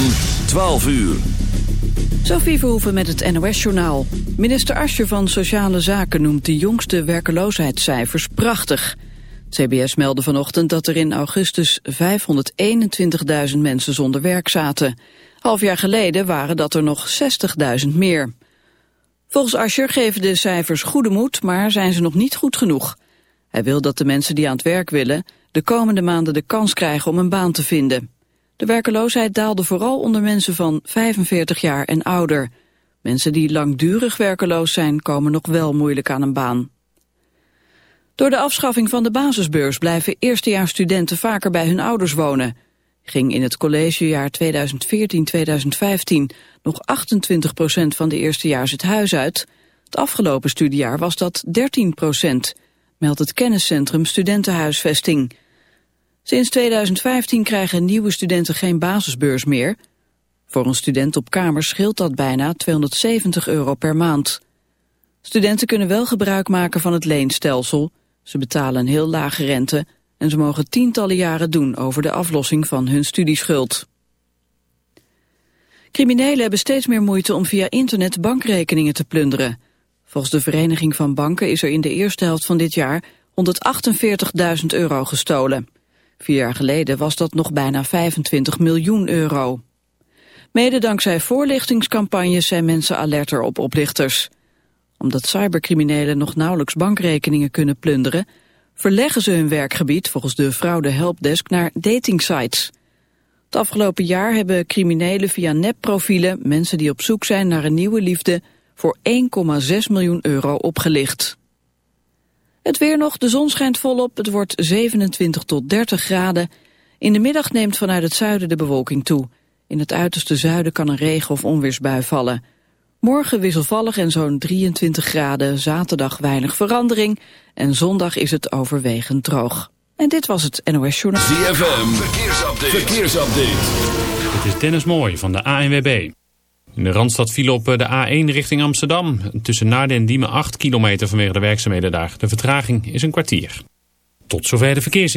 van 12 uur. Sophie Verhoeven met het NOS-journaal. Minister Ascher van Sociale Zaken noemt de jongste werkeloosheidscijfers prachtig. CBS meldde vanochtend dat er in augustus 521.000 mensen zonder werk zaten. Half jaar geleden waren dat er nog 60.000 meer. Volgens Ascher geven de cijfers goede moed, maar zijn ze nog niet goed genoeg. Hij wil dat de mensen die aan het werk willen... de komende maanden de kans krijgen om een baan te vinden. De werkeloosheid daalde vooral onder mensen van 45 jaar en ouder. Mensen die langdurig werkeloos zijn komen nog wel moeilijk aan een baan. Door de afschaffing van de basisbeurs blijven eerstejaarsstudenten vaker bij hun ouders wonen. Ging in het collegejaar 2014-2015 nog 28 procent van de eerstejaars het huis uit. Het afgelopen studiejaar was dat 13 procent, meldt het kenniscentrum Studentenhuisvesting. Sinds 2015 krijgen nieuwe studenten geen basisbeurs meer. Voor een student op kamer scheelt dat bijna 270 euro per maand. Studenten kunnen wel gebruik maken van het leenstelsel. Ze betalen een heel lage rente en ze mogen tientallen jaren doen over de aflossing van hun studieschuld. Criminelen hebben steeds meer moeite om via internet bankrekeningen te plunderen. Volgens de Vereniging van Banken is er in de eerste helft van dit jaar 148.000 euro gestolen. Vier jaar geleden was dat nog bijna 25 miljoen euro. Mede dankzij voorlichtingscampagnes zijn mensen alerter op oplichters. Omdat cybercriminelen nog nauwelijks bankrekeningen kunnen plunderen... verleggen ze hun werkgebied volgens de fraude helpdesk naar datingsites. Het afgelopen jaar hebben criminelen via nepprofielen... mensen die op zoek zijn naar een nieuwe liefde... voor 1,6 miljoen euro opgelicht. Het weer nog, de zon schijnt volop, het wordt 27 tot 30 graden. In de middag neemt vanuit het zuiden de bewolking toe. In het uiterste zuiden kan een regen- of onweersbui vallen. Morgen wisselvallig en zo'n 23 graden, zaterdag weinig verandering... en zondag is het overwegend droog. En dit was het NOS Journal. ZFM, verkeersupdate. verkeersupdate. Het is Dennis Mooi van de ANWB. In de Randstad viel op de A1 richting Amsterdam. Tussen Naarden en Diemen 8 kilometer vanwege de werkzaamheden daar. De vertraging is een kwartier. Tot zover de verkeers.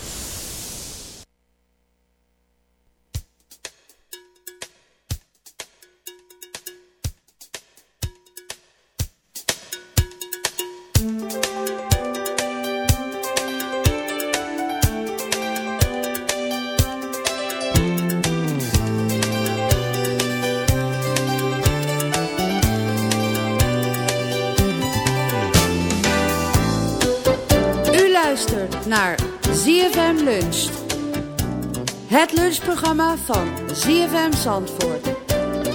Lunchprogramma van ZFM Zandvoort.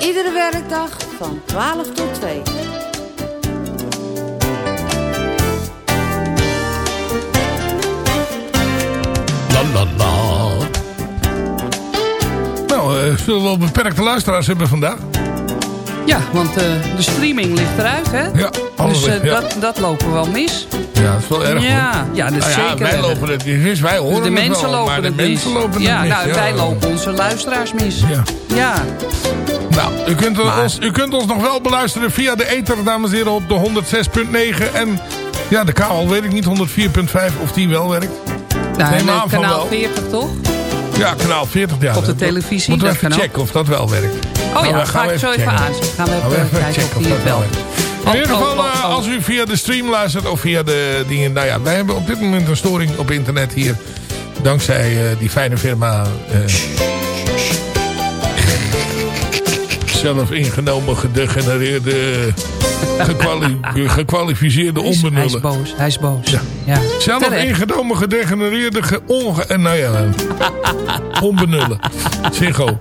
Iedere werkdag van 12 tot 2. La la la. Nou, eh, zullen we wel beperkte luisteraars hebben vandaag? Ja, want eh, de streaming ligt eruit, hè? Ja, alles Dus eh, ja. dat, dat lopen we wel mis. Ja, dat is wel erg Ja, hoor. ja, dat is Nou ja, zeker wij lopen het niet mis, wij horen de het mensen wel, lopen maar de het mensen mis. lopen ja, het mis. nou, wij lopen onze luisteraars mis. Ja. Ja. Nou, u kunt, ons, u kunt ons nog wel beluisteren via de ether, dames en heren, op de 106.9. En ja, de kabel weet ik niet, 104.5, of die wel werkt. Nou, Neem aan kanaal wel. 40 toch? Ja, kanaal 40. Ja, Op de televisie, Moeten we dat even checken of dat wel werkt. Oh ja, we- ga ik zo even aan. Gaan we Gaan we even even kijken checken of die of dat wel. wel In ieder geval, eh, als u via de stream luistert of via de dingen... Nou ja, wij hebben op dit moment een storing op internet hier. Dankzij eh, die fijne firma... eh, zelf ingenomen, gedegenereerde... gekwali- gekwalificeerde Hij is, hij is onbenullen. boos, hij is boos. Ja. Ja. Zelf ingenomen, gedegenereerde, ge onge... en nou ja, onbenullen. Ziggo.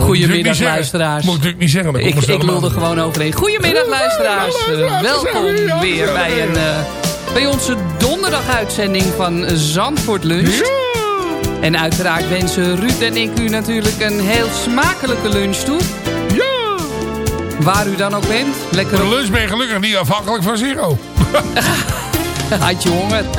Goedemiddag, luisteraars. Moet ik niet zeggen. Ik, ik allemaal- lul er gewoon overheen. Goedemiddag luisteraars. Eh, welkom weer bij, een, eh, bij onze donderdaguitzending van Zandvoort Lunch. En uiteraard wensen Ruud en ik u natuurlijk een heel smakelijke lunch toe. Ja. Waar u dan ook bent. Lekker de lunch ben je gelukkig niet afhankelijk van Ziggo. had je honger.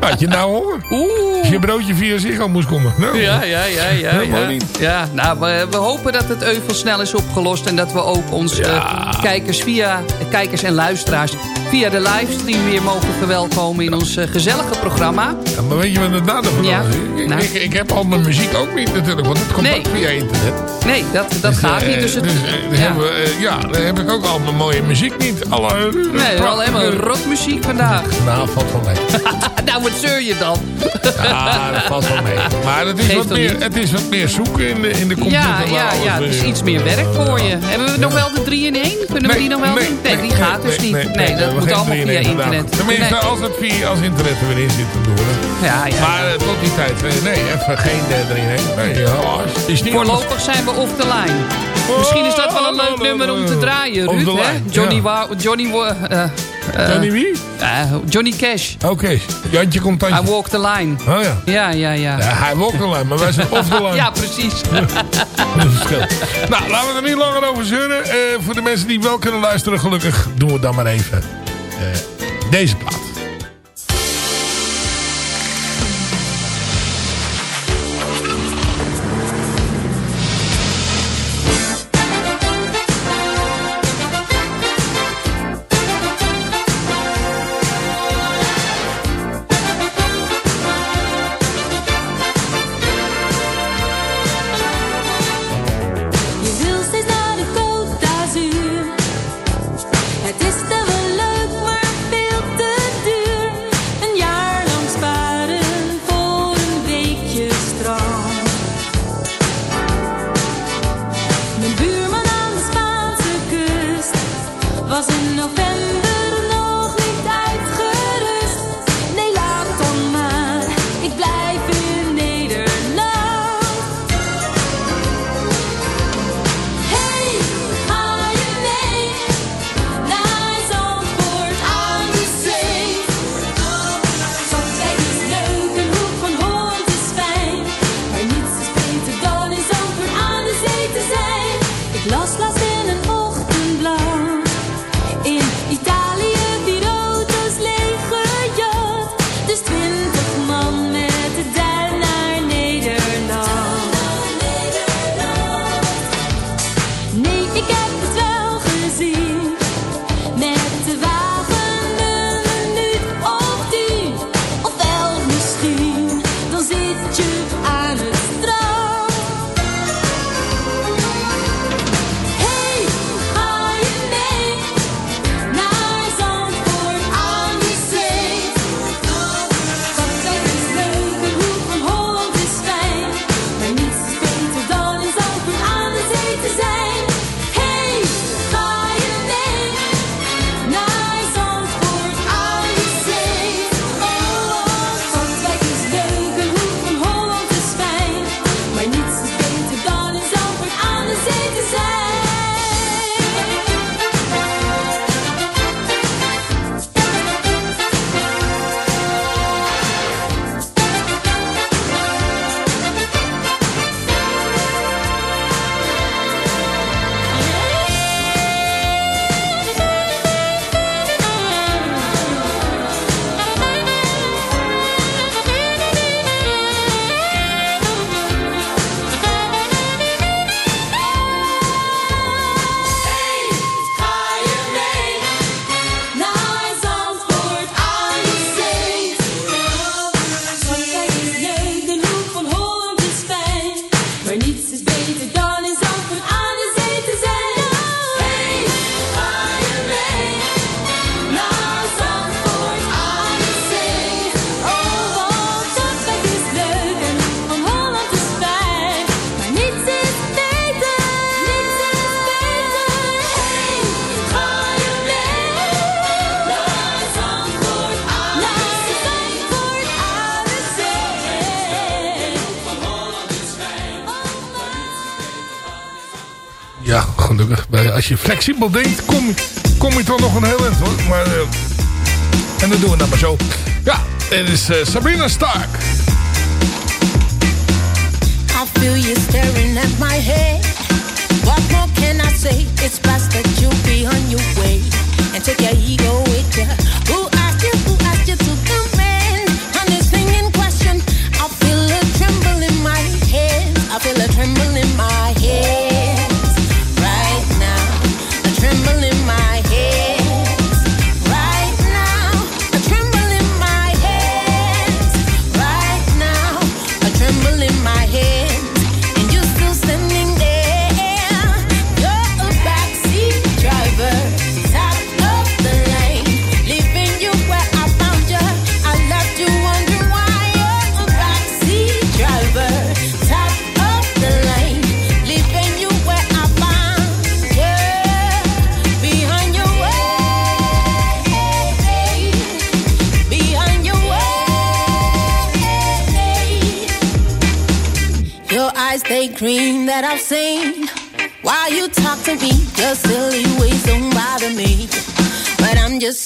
Had je nou hoor? Oeh. Als je broodje via Ziggo moest komen. Nou, Ja, ja, ja, ja. Helemaal ja. niet. ja nou, we, we hopen dat het euvel snel is opgelost. En dat we ook onze eh, kijkers, via, kijkers en luisteraars via de livestream weer mogen verwelkomen in ons eh, gezellige programma. Ja, maar weet je wat het nadeel van Ja. is? Ik, Nou. ik, ik heb al mijn muziek ook niet natuurlijk, want het komt Nee. ook via internet. Nee, dat, dat Dus, gaat eh, niet. Dus het, dus, eh, dan ja. hebben we, eh, ja, dan heb ik ook al mijn mooie muziek niet. Alle, Nee, alleen maar rockmuziek vandaag. Nou, valt wel mee. nou, wat zeur je dan? Ja, dat valt wel mee. Maar het is, Geeft wat meer, niet? het is wat meer zoeken in de, in de computer. Ja, ja, ja. Dus iets meer werk voor je. Hebben we nog wel de 3 in 1? Kunnen we die nog wel doen? Nee, die gaat dus niet. Nee, dat moet geen allemaal via internet. Tenminste, Nee. als, het via, als internet er weer in zit, dan doen we dat. Ja, ja. Maar eh, tot die tijd, eh, nee, even geen uh, erin heen. Nee, helaas. Is niet Voorlopig zijn we off the line. Misschien is dat wel een leuk nummer om te draaien, Off Ruud. the hè? line, Johnny, ja. Johnny, eh, eh, Johnny wie? eh, Johnny Cash. Oké, Jantje komt I tandje. walk the line. Oh ja. Ja, ja, ja. ja. Hij walkt de lijn, maar wij zijn off the line. Ja, precies. Het. Nou, laten we er niet langer over zeuren. Eh, voor de mensen die wel kunnen luisteren, gelukkig doen we dan maar even eh, deze plaat. als je flexibel denkt, kom, kom je toch nog een heel eind hoor. Maar, uh, en dat doen we dan maar zo. Ja, dit is uh, Sabrina Stark. I feel you staring at my head. What more can I say? It's past that you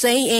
say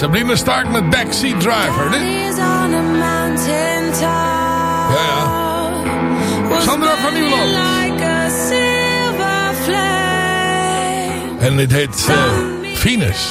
Sabrina Stark met Backseat Driver. Dit. Ja, ja. Sandra van Nieuwland. En dit heet uh, Venus.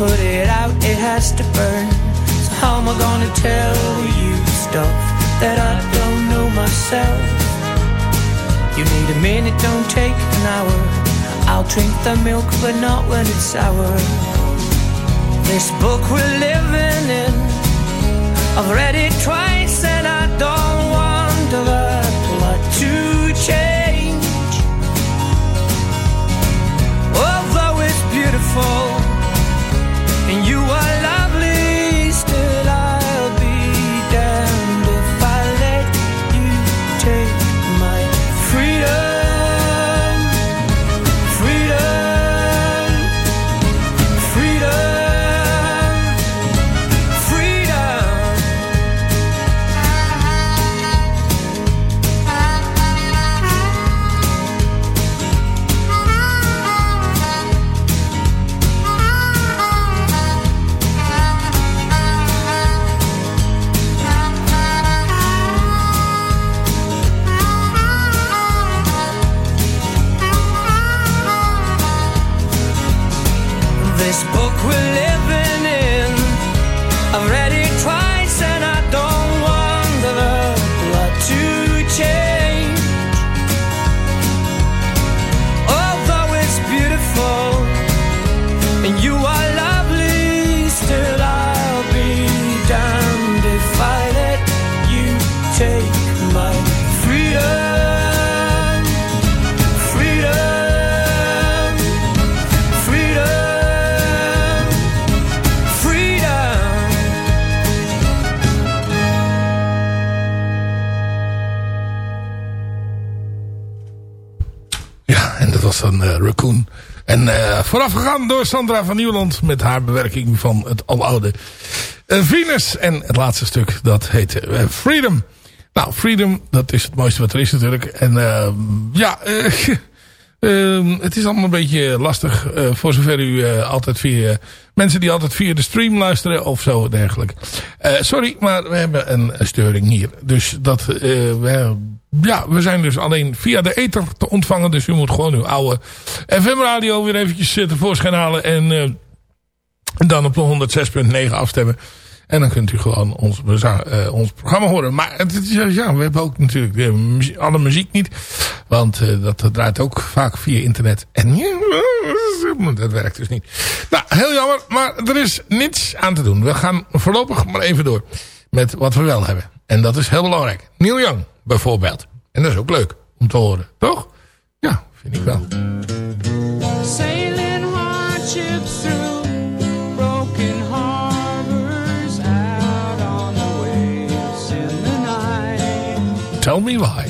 Put it out, it has to burn. So how am I gonna tell you stuff that I don't know myself? You need a minute, don't take an hour. I'll drink the milk, but not when it's sour. This book we're living in, I've read it twice and I don't want the plot to change. Although it's beautiful was dan eh, Raccoon. En eh voorafgegaan door Sandra van Nieuwland met haar bewerking van het aloude eh, Venus. En het laatste stuk, dat heet Freedom. Nou, Freedom, dat is het mooiste wat er is natuurlijk. En eh, ja, eh, eh, het is allemaal een beetje lastig. voor zover u altijd via... mensen die altijd via de stream luisteren of zo dergelijke. Eh, sorry, maar we hebben een, steuring hier. Dus dat... we, ja, we zijn dus alleen via de ether te ontvangen. Dus u moet gewoon uw oude FM-radio weer eventjes uh, tevoorschijn halen. En uh, dan op de 106.9 afstemmen. En dan kunt u gewoon ons, uh, ons programma horen. Maar het ja, we hebben ook natuurlijk alle muziek niet. Want dat, draait ook vaak via internet. En dat werkt dus niet. Nou, heel jammer. Maar er is niets aan te doen. We gaan voorlopig maar even door met wat we wel hebben. En dat is heel belangrijk. Neil Young bijvoorbeeld. En dat is ook leuk om te horen. Toch? Ja, vind ik wel. Sailing hardships through. Tell me why.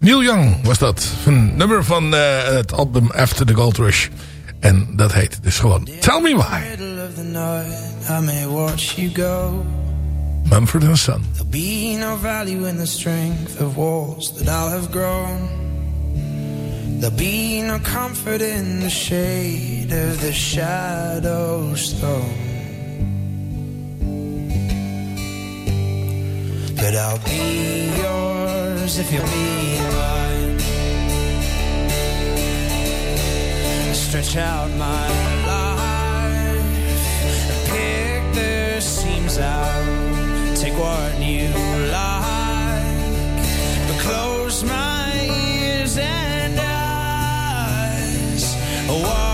Neil Young was dat. Een nummer van eh, het album After the Gold Rush. En dat heet dus gewoon Tell Me Why. middle of the night, I may watch you go. Mumford Son. There'll be no value in the strength of walls that I'll have grown. There'll be no comfort in the shade of the shadow's throne. But I'll be if you'll be mine. Stretch out my life pick the seams out. Take what you like, but close my ears and eyes. Watch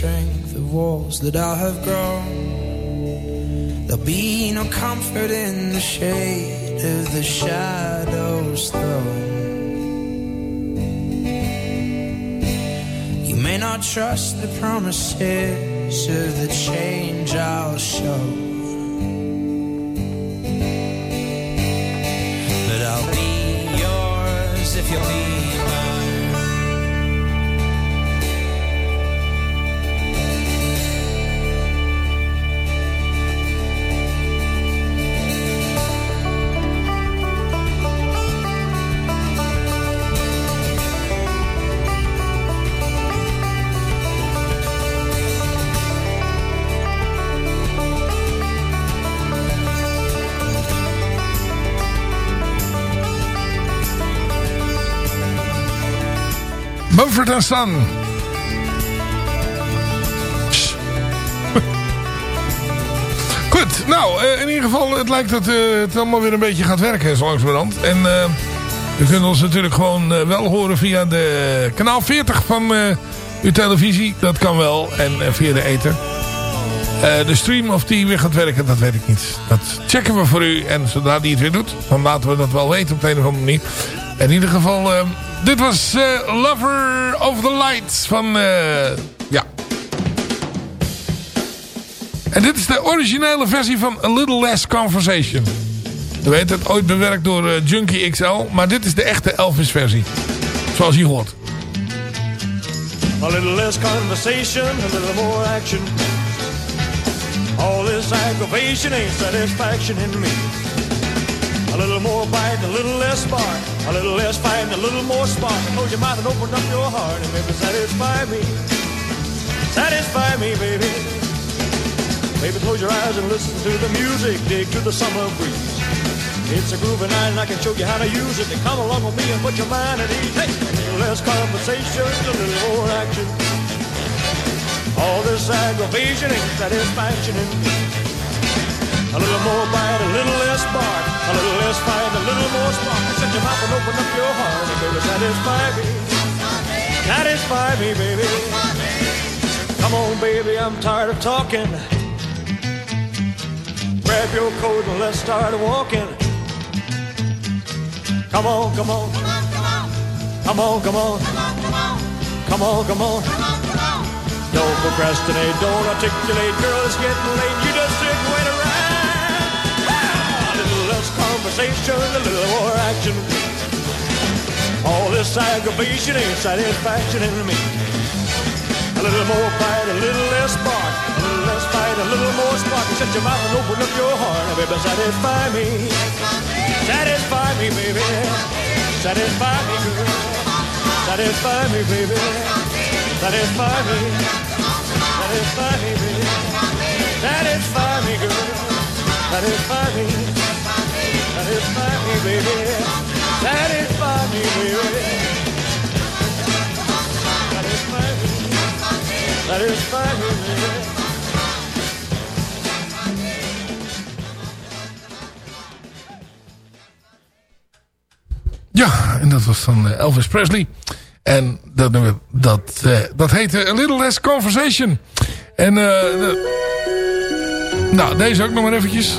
strength of walls that I have grown. There'll be no comfort in the shade of the shadows thrown. You may not trust the promises of the change I'll show. But I'll be yours if you'll be Son. Goed, nou, eh, in ieder geval, het lijkt dat eh, het allemaal weer een beetje gaat werken, zo langzamerhand. En uh, u kunt ons natuurlijk gewoon wel horen via de kanaal 40 van uw televisie. Dat kan wel. En via de ether. De stream of die weer gaat werken, dat weet ik niet. Dat checken we voor u. En zodra die het weer doet, dan laten we dat wel weten op een of andere manier. In ieder geval, dit was eh, Lover of the Lights van... eh, ja. En dit is de originele versie van A Little Less Conversation. U weet het, ooit bewerkt door eh, Junkie XL. Maar dit is de echte Elvis versie. Zoals je hoort. A little less conversation, a little more action. All this aggravation ain't satisfaction in me. A little more bite, a little less spark. A little less fight, and a little more spark. Close your mouth and open up your heart and maybe satisfy me. Satisfy me, baby. Baby, close your eyes and listen to the music. Dig to the summer breeze. It's a groovy night and I can show you how to use it. Then come along with me and put your mind at ease. Hey, a little less conversation, a little more action. All this aggravation ain't satisfaction in me. A little more bite, a little less bark. A little less fight, a little more spark. Shut your mouth and open up your heart and baby, satisfy me. Satisfy me, baby. Come on, baby, I'm tired of talking. Grab your coat and let's start walking. Come on, come on. Come on, come on. Come on, come on. Don't procrastinate, don't articulate, girl, it's getting late. You just sit wait conversation, a little more action. All this aggravation ain't satisfaction in me. A little more fight, a little less spark. a little less fight, a little more spark. Shut your mouth and open up your heart, and baby, satisfy me. Satisfy me, baby. Satisfy me, girl. Satisfy me, baby. Satisfy me. Satisfy me, baby. Satisfy me, girl. Satisfy me. Satisfy me, baby. Satisfy me, baby. Satisfy me. Satisfy me, baby. Ja, en dat was dan eh, Elvis Presley. En dat, dat, eh, dat heette A Little Less Conversation. En de- nou, deze ook nog maar eventjes.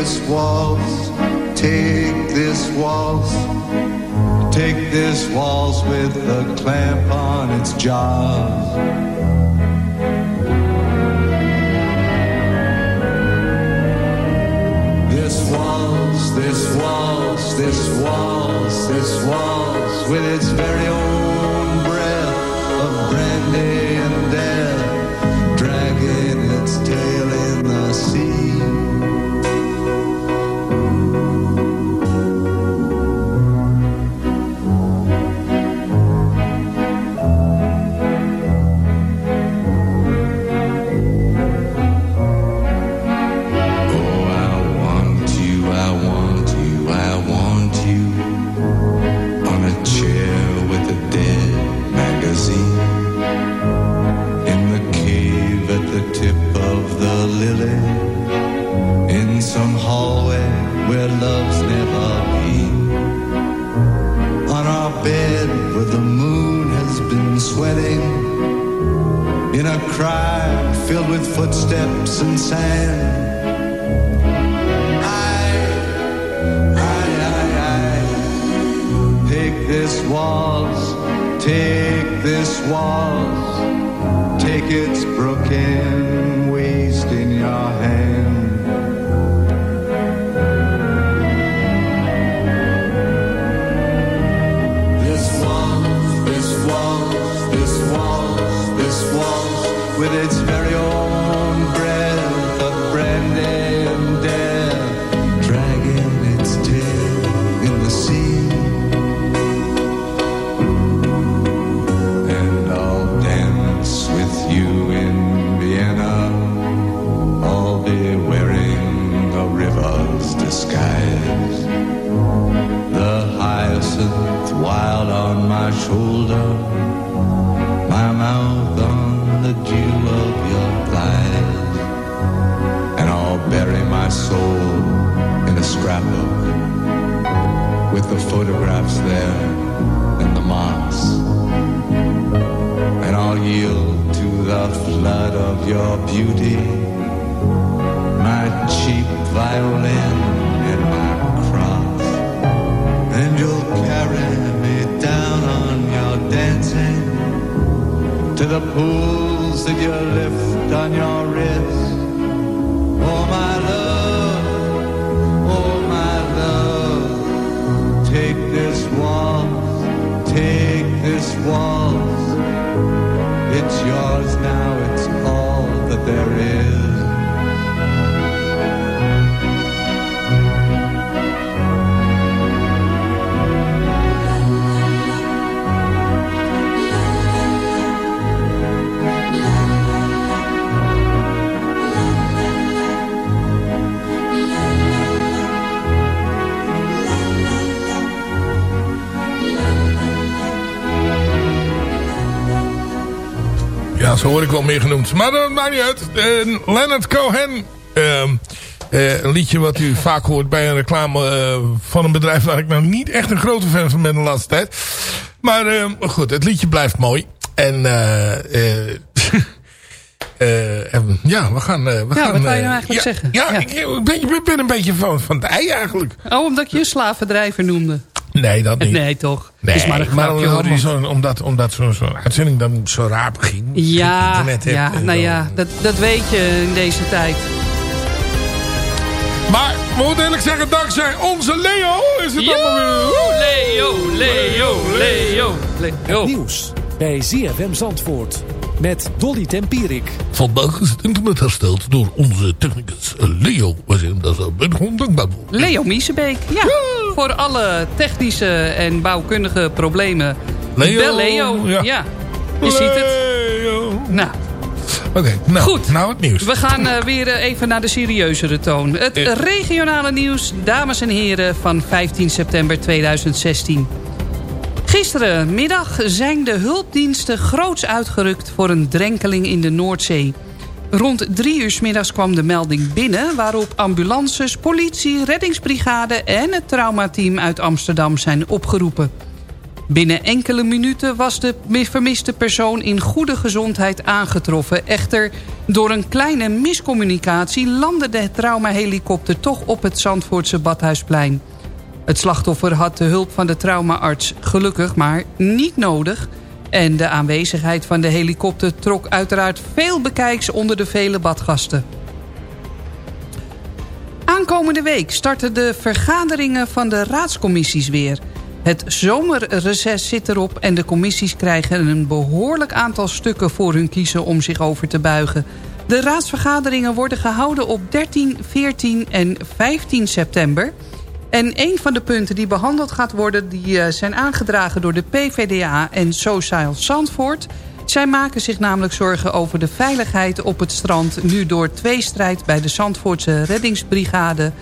This waltz, take this waltz, take this waltz with a clamp on its jaws. This waltz, this waltz, this waltz, this waltz with its very own breath of brandy and sand. Take this waltz, take this waltz, Zo word ik wel meer genoemd. Maar dat maakt niet uit. Eh, Leonard Cohen. ehm, eh, een liedje wat u vaak hoort bij een reclame eh, van een bedrijf... waar ik nou niet echt een grote fan van ben de laatste tijd. Maar goed, het liedje blijft mooi. En... en ja, we gaan... eh, we Ja, gaan, wat wou je nou eigenlijk ja, zeggen? Ja, Ja. Ik, ben, een beetje van, van het ei eigenlijk. Oh, omdat je een slavendrijver noemde. Nee, dat niet. Nee, toch? Nee, is maar een maar grapje, omdat, hoor. zo, omdat, omdat zo'n zo'n uitzending dan zo raar begint. Ja, hebt ja en nou zo. ja, dat, dat weet je in deze tijd. Maar we moeten eerlijk zeggen, dankzij onze Leo is het Yo, allemaal weer... Leo, Leo, Leo, Leo. Nieuws bij ZFM Zandvoort met Dolly Tempierik. Vandaag is het internet hersteld door onze technicus Leo. We zijn daar zo gewoon dankbaar voor. Leo Miesebeek, ja. Voor alle technische en bouwkundige problemen. Leo, Bel Leo, ja. ja. Je ziet het. Nou, Oké, nou, Goed. nou het nieuws. we gaan eh, weer eh, even naar de serieuzere toon. Het regionale nieuws, dames en heren, van 15 september 2016. Gisterenmiddag zijn de hulpdiensten groots uitgerukt voor een drenkeling in de Noordzee. Rond drie uur middags kwam de melding binnen... waarop ambulances, politie, reddingsbrigade en het traumateam uit Amsterdam zijn opgeroepen. Binnen enkele minuten was de vermiste persoon in goede gezondheid aangetroffen. Echter, door een kleine miscommunicatie landde de traumahelikopter toch op het Zandvoortse Badhuisplein. Het slachtoffer had de hulp van de traumaarts gelukkig maar niet nodig... en de aanwezigheid van de helikopter trok uiteraard veel bekijks onder de vele badgasten. Aankomende week starten de vergaderingen van de raadscommissies weer. Het zomerreces zit erop en de commissies krijgen een behoorlijk aantal stukken voor hun kiezen om zich over te buigen. De raadsvergaderingen worden gehouden op 13, 14 en 15 september. En een van de punten die behandeld gaat worden... die eh, zijn aangedragen door de PVDA en Sociaal Zandvoort. Zij maken zich namelijk zorgen over de veiligheid op het strand... nu door tweestrijd bij de Zandvoortse reddingsbrigade...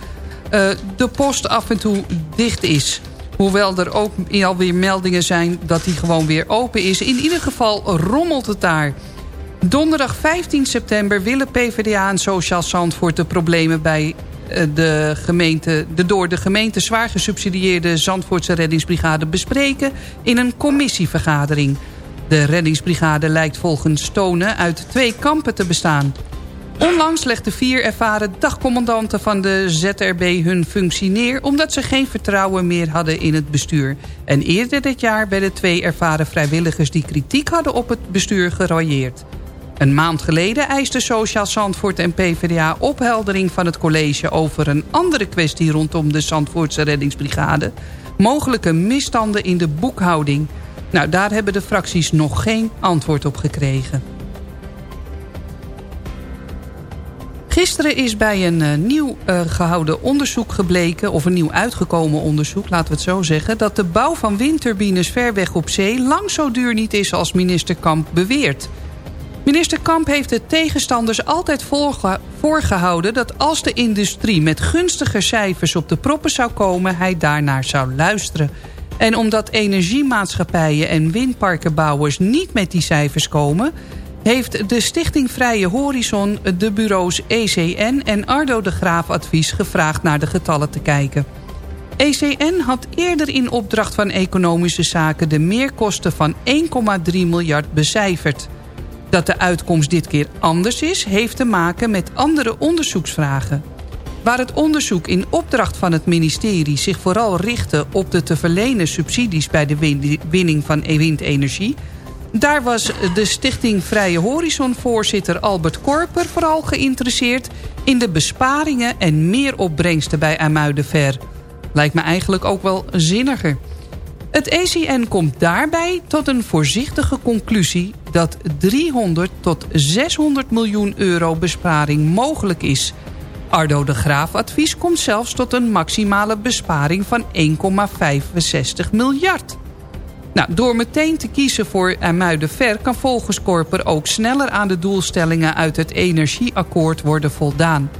eh, de post af en toe dicht is. Hoewel er ook alweer meldingen zijn dat die gewoon weer open is. In ieder geval rommelt het daar. Donderdag 15 september willen PvdA en Sociaal Zandvoort de problemen bij de, gemeente, de door de gemeente zwaar gesubsidieerde Zandvoortse reddingsbrigade bespreken in een commissievergadering. De reddingsbrigade lijkt volgens Tonen uit twee kampen te bestaan. Onlangs legden vier ervaren dagcommandanten van de ZRB hun functie neer... omdat ze geen vertrouwen meer hadden in het bestuur. En eerder dit jaar werden twee ervaren vrijwilligers... die kritiek hadden op het bestuur geroyeerd. Een maand geleden eiste Sociaal Zandvoort en PvdA opheldering van het college... over een andere kwestie rondom de Zandvoortse reddingsbrigade. Mogelijke misstanden in de boekhouding. Nou, daar hebben de fracties nog geen antwoord op gekregen. Gisteren is bij een uh, nieuw uh, gehouden onderzoek gebleken... of een nieuw uitgekomen onderzoek, laten we het zo zeggen... dat de bouw van windturbines ver weg op zee... lang zo duur niet is als minister Kamp beweert. Minister Kamp heeft de tegenstanders altijd voorge voorgehouden... dat als de industrie met gunstiger cijfers op de proppen zou komen... hij daarnaar zou luisteren. En omdat energiemaatschappijen en windparkenbouwers niet met die cijfers komen heeft de Stichting Vrije Horizon de bureaus ECN en Ardo de Graaf advies gevraagd naar de getallen te kijken. ECN had eerder in opdracht van Economische Zaken de meerkosten van 1,3 miljard becijferd. Dat de uitkomst dit keer anders is, heeft te maken met andere onderzoeksvragen. Waar het onderzoek in opdracht van het ministerie zich vooral richtte op de te verlenen subsidies bij de winning van windenergie daar was de Stichting Vrije Horizon voorzitter Albert Korper vooral geïnteresseerd in de besparingen en meer opbrengsten bij Amuidenver. Lijkt me eigenlijk ook wel zinniger. Het ECN komt daarbij tot een voorzichtige conclusie dat 300 tot 600 miljoen euro besparing mogelijk is. Ardo de Graaf advies komt zelfs tot een maximale besparing van 1,65 miljard. Nou, door meteen te kiezen voor Muidenver kan volgens Korper ook sneller aan de doelstellingen uit het energieakkoord worden voldaan.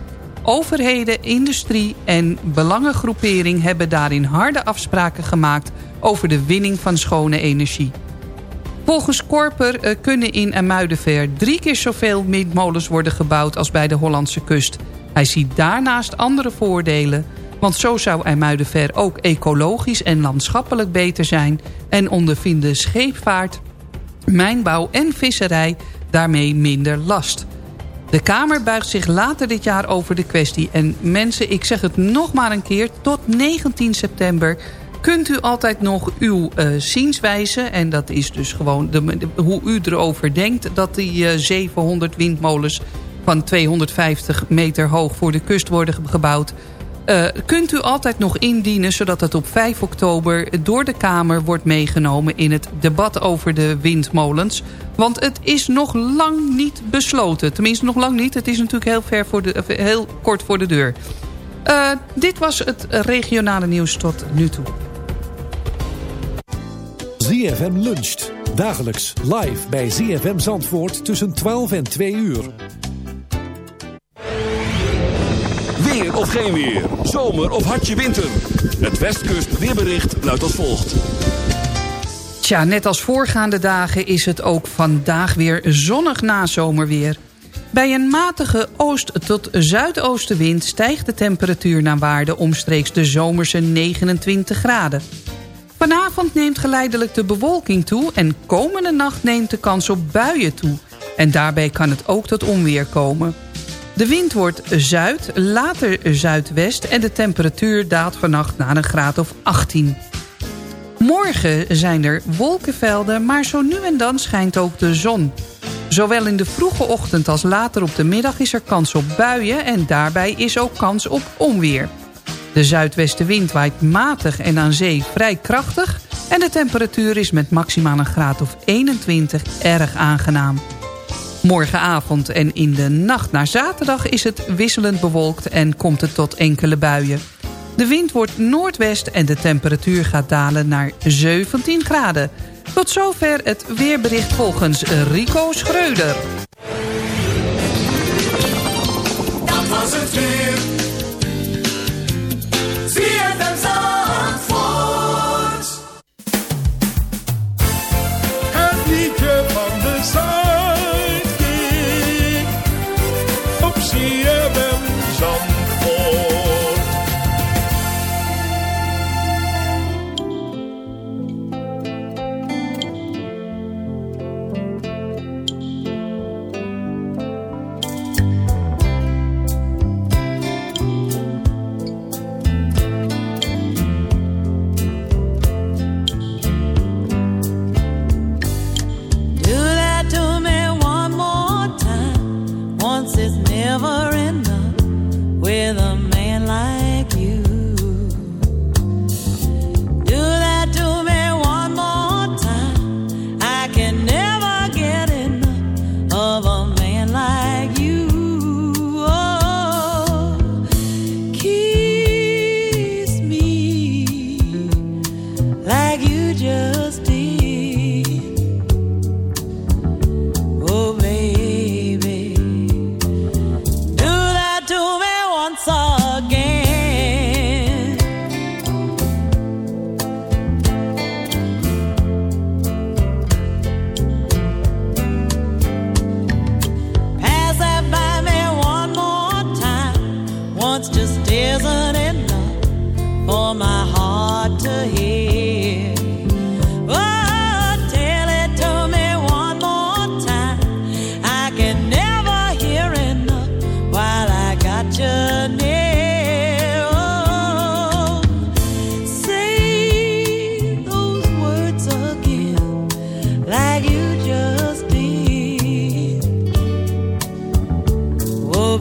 Overheden, industrie en belangengroepering hebben daarin harde afspraken gemaakt over de winning van schone energie. Volgens Korper uh, kunnen in Amuidenver drie keer zoveel windmolens worden gebouwd als bij de Hollandse kust. Hij ziet daarnaast andere voordelen want zo zou IJmuidenver ook ecologisch en landschappelijk beter zijn... en ondervinden scheepvaart, mijnbouw en visserij daarmee minder last. De Kamer buigt zich later dit jaar over de kwestie. En mensen, ik zeg het nog maar een keer, tot 19 september kunt u altijd nog uw uh, zienswijze... en dat is dus gewoon de, hoe u erover denkt... dat die uh, 700 windmolens van 250 meter hoog voor de kust worden gebouwd... Uh, kunt u altijd nog indienen zodat het op 5 oktober door de Kamer wordt meegenomen in het debat over de windmolens. Want het is nog lang niet besloten. Tenminste nog lang niet. Het is natuurlijk heel, ver voor de, heel kort voor de deur. Uh, dit was het regionale nieuws tot nu toe. ZFM luncht. Dagelijks live bij ZFM Zandvoort tussen 12 en 2 uur. Of geen weer. Zomer of hartje winter. Het Westkust weerbericht luidt als volgt. Tja, net als voorgaande dagen is het ook vandaag weer zonnig nazomerweer. Bij een matige oost- tot zuidoostenwind stijgt de temperatuur naar waarde omstreeks de zomerse 29 graden. Vanavond neemt geleidelijk de bewolking toe en komende nacht neemt de kans op buien toe. En daarbij kan het ook tot onweer komen. De wind wordt zuid, later zuidwest en de temperatuur daalt vannacht naar een graad of 18. Morgen zijn er wolkenvelden, maar zo nu en dan schijnt ook de zon. Zowel in de vroege ochtend als later op de middag is er kans op buien... en daarbij is ook kans op onweer. De zuidwestenwind waait matig en aan zee vrij krachtig... en de temperatuur is met maximaal een graad of 21 erg aangenaam. Morgenavond en in de nacht naar zaterdag is het wisselend bewolkt en komt het tot enkele buien. De wind wordt noordwest en de temperatuur gaat dalen naar 17 graden. Tot zover het weerbericht volgens Rico Schreuder. Dat was het weer. Oh,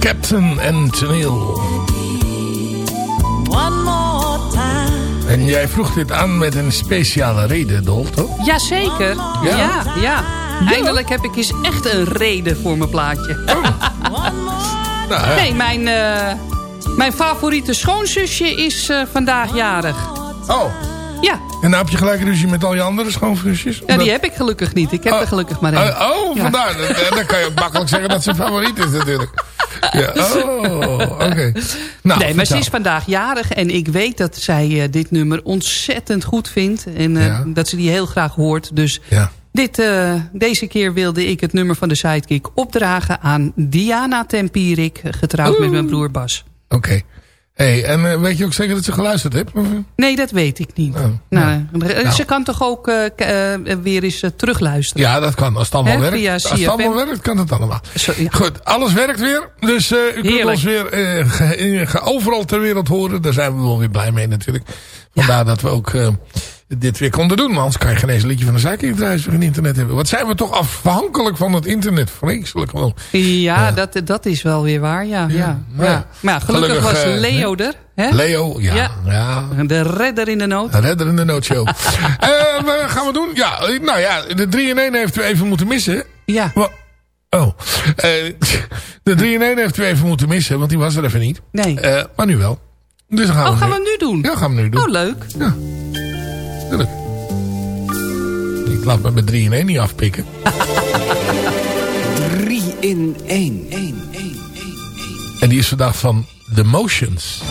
Captain en toneel. One more time. En jij vroeg dit aan met een speciale reden, Dol, toch? Jazeker. Ja? Ja, ja. Eindelijk heb ik eens echt een reden voor mijn plaatje. Nou, ja. Nee, mijn, eh, mijn favoriete schoonzusje is eh, vandaag jarig. Oh. Ja. En nou heb je gelijk ruzie met al je andere schoonfrusjes? ja, die heb ik gelukkig niet. Ik heb er gelukkig maar één. Oh, oh, Ja. vandaar. Dan, dan kan je ook makkelijk zeggen dat ze favoriet is natuurlijk. Ja, oh, oké. Nou, nee, maar ze is vandaag jarig en ik weet dat zij eh, dit nummer ontzettend goed vindt. En eh, Ja. dat ze die heel graag hoort. Dus Ja. dit, eh, deze keer wilde ik het nummer van de Sidekick opdragen aan Diana Tempierik. Getrouwd met mijn broer Bas. Oké. Hey, en eh, weet je ook zeker dat ze geluisterd heeft? Nee, dat weet ik niet. Oh, nou, eh, Nou. Ze kan toch ook eh, eh, weer eens eh, terugluisteren? Ja, dat kan. Als het allemaal werkt. via Als het allemaal werkt, kan het allemaal. Zo, ja. Goed, alles werkt weer. Dus eh, u kunt Heerlijk. ons weer eh, ge- ge- overal ter wereld horen. Daar zijn we wel weer blij mee natuurlijk. Vandaar dat we ook eh, dit weer konden doen. Maar anders kan je geen eens liedje van de zaak als we geen internet hebben. Wat zijn we toch afhankelijk van het internet. Vreselijk gewoon. Ja, Dat, dat is wel weer waar, ja. ja, ja. ja. Maar ja, gelukkig, Gelukkig, was eh, Leo er. Hè? Leo, ja. Ja. ja. De redder in de nood. Een redder in de noodshow. Eh wat gaan we doen? Ja, nou ja, de 3 in 1 heeft u even moeten missen. Ja. Wa- Oh. Eh, de 3 in 1 heeft u even moeten missen, want die was er even niet. Nee. Maar nu wel. Dus dan gaan Oh, we gaan nu. we hem nu doen? Ja, gaan we nu doen. Oh, leuk. Ja. Tuurlijk. Ik laat me met 3 in 1 niet afpikken. 3 in 1. En die is vandaag van The Motions.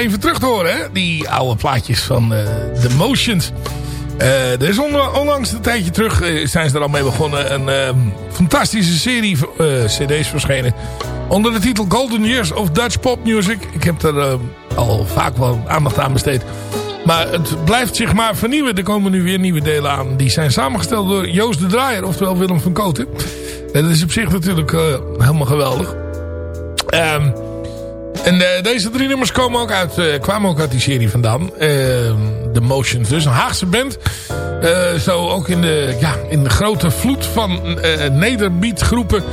even terug te horen, hè? Die oude plaatjes van uh, The Motions. Uh, er is onlangs een tijdje terug, eh, zijn ze er al mee begonnen, een ehm, fantastische serie cd's verschenen. Onder de titel Golden Years of Dutch Pop Music. Ik heb er al vaak wel aandacht aan besteed. Maar het blijft zich maar vernieuwen. Er komen nu weer nieuwe delen aan. Die zijn samengesteld door Joost de Draaier, oftewel Willem van Koten. En dat is op zich natuurlijk helemaal geweldig. Ehm... En eh, deze drie nummers komen ook uit, eh, kwamen ook uit die serie vandaan. The Motions dus, een Haagse band. Eh, zo ook in de, ja, in de grote vloed van nederbeatgroepen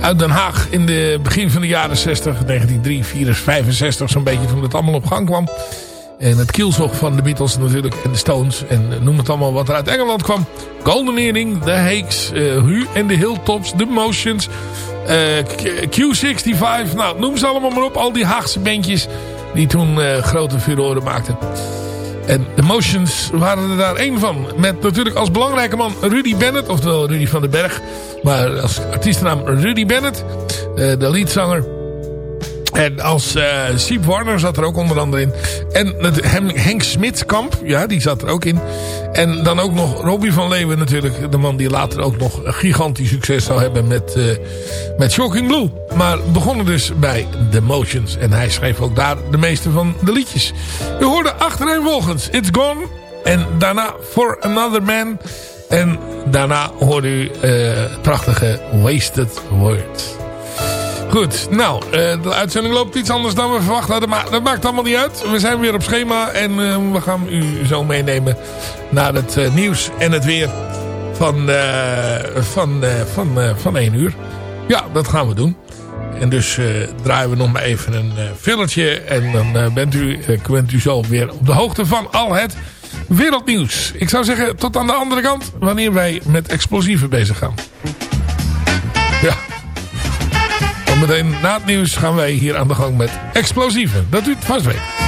uit Den Haag in de begin van de jaren 60, 1963, 65 zo'n beetje toen het allemaal op gang kwam. En het kielzog van de Beatles natuurlijk en de Stones en noem het allemaal wat er uit Engeland kwam. Golden Earring, The Hakes, eh Hu en de Hilltops, The Motions, Q65, nou noem ze allemaal maar op. Al die Haagse bandjes die toen eh, grote furoren maakten. En The Motions waren er daar één van. Met natuurlijk als belangrijke man Rudy Bennett. Oftewel Rudy van den Berg. Maar als artiestennaam Rudy Bennett. eh, de leadzanger. En als eh Siep Warner zat er ook onder andere in. En Henk Smitskamp. Ja, die zat er ook in. En dan ook nog Robbie van Leeuwen natuurlijk. De man die later ook nog gigantisch succes zou hebben met, eh, met Shocking Blue. Maar begonnen dus bij The Motions. En hij schreef ook daar de meeste van de liedjes. U hoorde achtereenvolgens It's Gone. En daarna For Another Man. En daarna hoorde u eh, prachtige Wasted Words. Goed, nou, eh, de uitzending loopt iets anders dan we verwacht hadden. Maar dat maakt allemaal niet uit. We zijn weer op schema. En eh, we gaan u zo meenemen naar het eh, nieuws en het weer van, van, van, van 1 uur. Ja, dat gaan we doen. En dus draaien we nog maar even een fillertje. En dan bent, u, bent u zo weer op de hoogte van al het wereldnieuws. Ik zou zeggen, tot aan de andere kant. Wanneer wij met explosieven bezig gaan. Ja. Want meteen na het nieuws gaan wij hier aan de gang met explosieven. Dat u het vast.